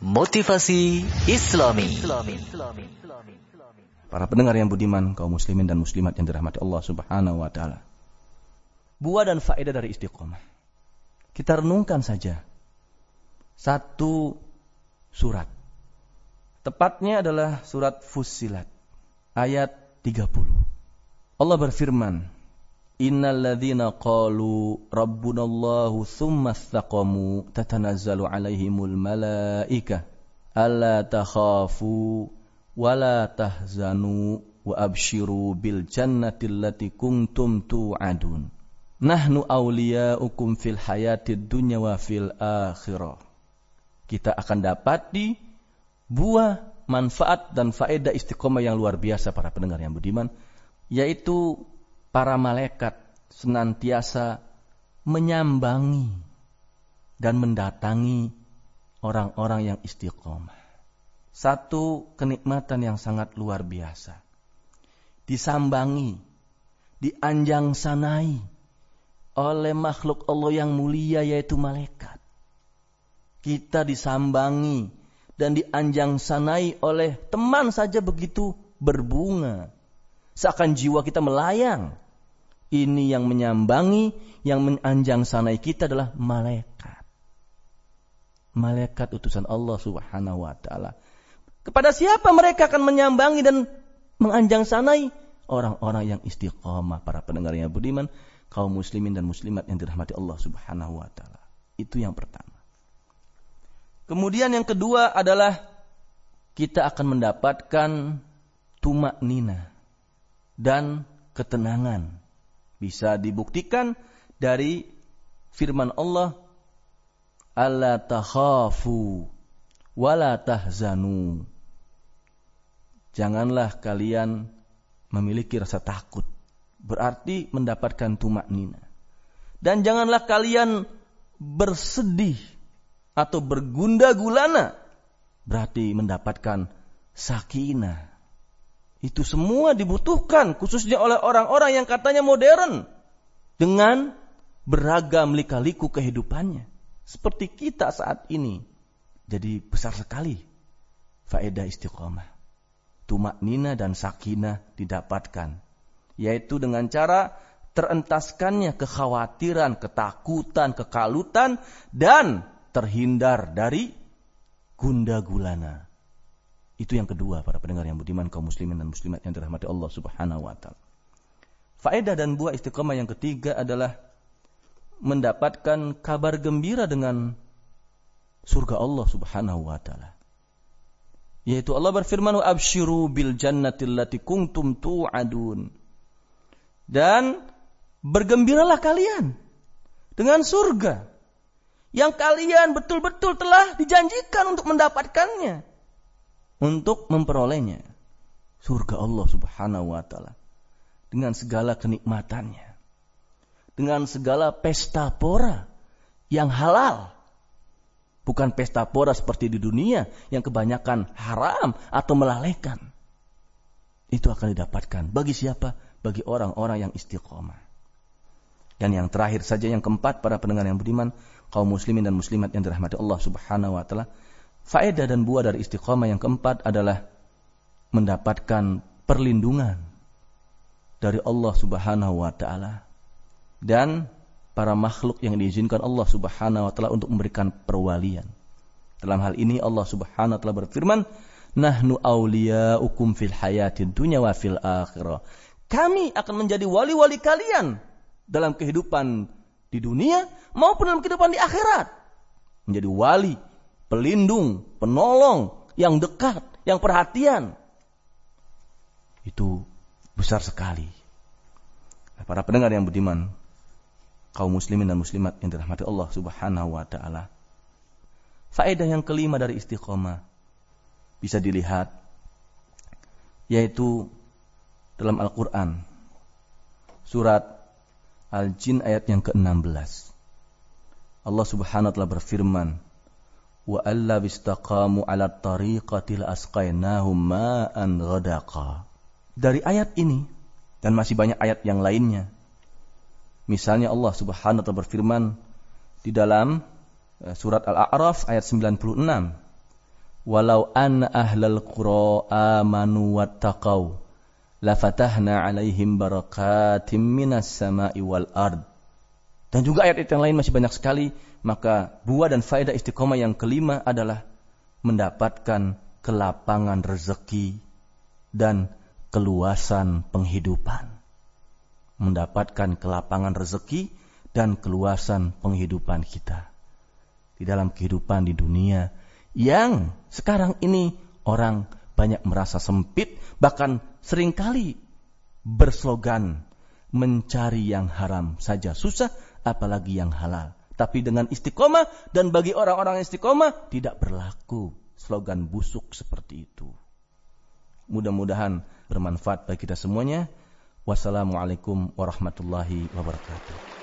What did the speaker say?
Motivasi Islami. Para pendengar yang budiman, kaum muslimin dan muslimat yang dirahmati Allah Subhanahu wa taala. Buah dan faedah dari istiqomah. Kita renungkan saja satu surat. Tepatnya adalah surat Fussilat ayat 30. Allah berfirman, Innal ladzina qalu rabbunallahu thumma istaqamu tatanazzalu alaihimul malaika alla takhafu wa la tahzanu wa abshiru bil jannati allati kuntum tu'adun. Nahnu awliya'ukum fil hayatid dunya wa fil akhirah. Kita akan dapat di buah manfaat dan faedah istiqomah yang luar biasa para pendengar yang budiman yaitu para malaikat senantiasa menyambangi dan mendatangi orang-orang yang istiqomah. Satu kenikmatan yang sangat luar biasa. Disambangi, dianjang sanai oleh makhluk Allah yang mulia yaitu malaikat. Kita disambangi dan dianjang sanai oleh teman saja begitu berbunga Seakan jiwa kita melayang. Ini yang menyambangi, yang menanjang sanai kita adalah malaikat. Malaikat utusan Allah subhanahu wa ta'ala. Kepada siapa mereka akan menyambangi dan menganjang sanai? Orang-orang yang istiqamah, para pendengar yang budiman, kaum muslimin dan muslimat yang dirahmati Allah subhanahu wa ta'ala. Itu yang pertama. Kemudian yang kedua adalah kita akan mendapatkan tumak nina dan ketenangan. Bisa dibuktikan dari firman Allah Allah takhafu wala tahzanu. Janganlah kalian memiliki rasa takut. Berarti mendapatkan tumak nina. Dan janganlah kalian bersedih atau bergunda gulana. Berarti mendapatkan sakinah itu semua dibutuhkan khususnya oleh orang-orang yang katanya modern dengan beragam lika-liku kehidupannya. Seperti kita saat ini. Jadi besar sekali faedah istiqomah. Tumak nina dan sakinah didapatkan. Yaitu dengan cara terentaskannya kekhawatiran, ketakutan, kekalutan, dan terhindar dari gunda gulana. Itu yang kedua para pendengar yang budiman kaum muslimin dan muslimat yang dirahmati Allah Subhanahu wa taala. Faedah dan buah istiqomah yang ketiga adalah mendapatkan kabar gembira dengan surga Allah Subhanahu wa taala. Yaitu Allah berfirman absyiru bil jannati allati kuntum tu'adun. Dan bergembiralah kalian dengan surga yang kalian betul-betul telah dijanjikan untuk mendapatkannya untuk memperolehnya. Surga Allah Subhanahu wa taala. Dengan segala kenikmatannya. Dengan segala pesta pora yang halal. Bukan pesta pora seperti di dunia yang kebanyakan haram atau melalaikan. Itu akan didapatkan bagi siapa? Bagi orang-orang yang istiqomah. Dan yang terakhir saja yang keempat para pendengar yang beriman kaum muslimin dan muslimat yang dirahmati Allah Subhanahu wa taala Faedah dan buah dari istiqomah yang keempat adalah mendapatkan perlindungan dari Allah Subhanahu wa taala dan para makhluk yang diizinkan Allah Subhanahu wa taala untuk memberikan perwalian. Dalam hal ini Allah Subhanahu wa taala berfirman, "Nahnu awliya'ukum fil hayatid dunya wa fil akhirah." Kami akan menjadi wali-wali kalian dalam kehidupan di dunia maupun dalam kehidupan di akhirat. Menjadi wali pelindung, penolong, yang dekat, yang perhatian. Itu besar sekali. Para pendengar yang budiman, kaum muslimin dan muslimat yang dirahmati Allah Subhanahu wa taala. Faedah yang kelima dari istiqomah bisa dilihat yaitu dalam Al-Qur'an surat Al-Jin ayat yang ke-16. Allah Subhanahu wa taala berfirman, wa alla bistaqamu ala tariqatil asqainahum ma'an ghadaqa. Dari ayat ini dan masih banyak ayat yang lainnya. Misalnya Allah Subhanahu wa taala berfirman di dalam eh, surat Al-A'raf ayat 96. walau an ahlal qura amanu wattaqau lafatahna alaihim barakatim minas sama'i wal ard. Dan juga ayat yang lain masih banyak sekali, maka buah dan faedah istiqomah yang kelima adalah mendapatkan kelapangan rezeki dan keluasan penghidupan. Mendapatkan kelapangan rezeki dan keluasan penghidupan kita. Di dalam kehidupan di dunia yang sekarang ini orang banyak merasa sempit, bahkan sering kali berslogan mencari yang haram saja susah, apalagi yang halal. Tapi dengan istiqomah dan bagi orang-orang istiqomah tidak berlaku slogan busuk seperti itu. Mudah-mudahan bermanfaat bagi kita semuanya. Wassalamualaikum warahmatullahi wabarakatuh.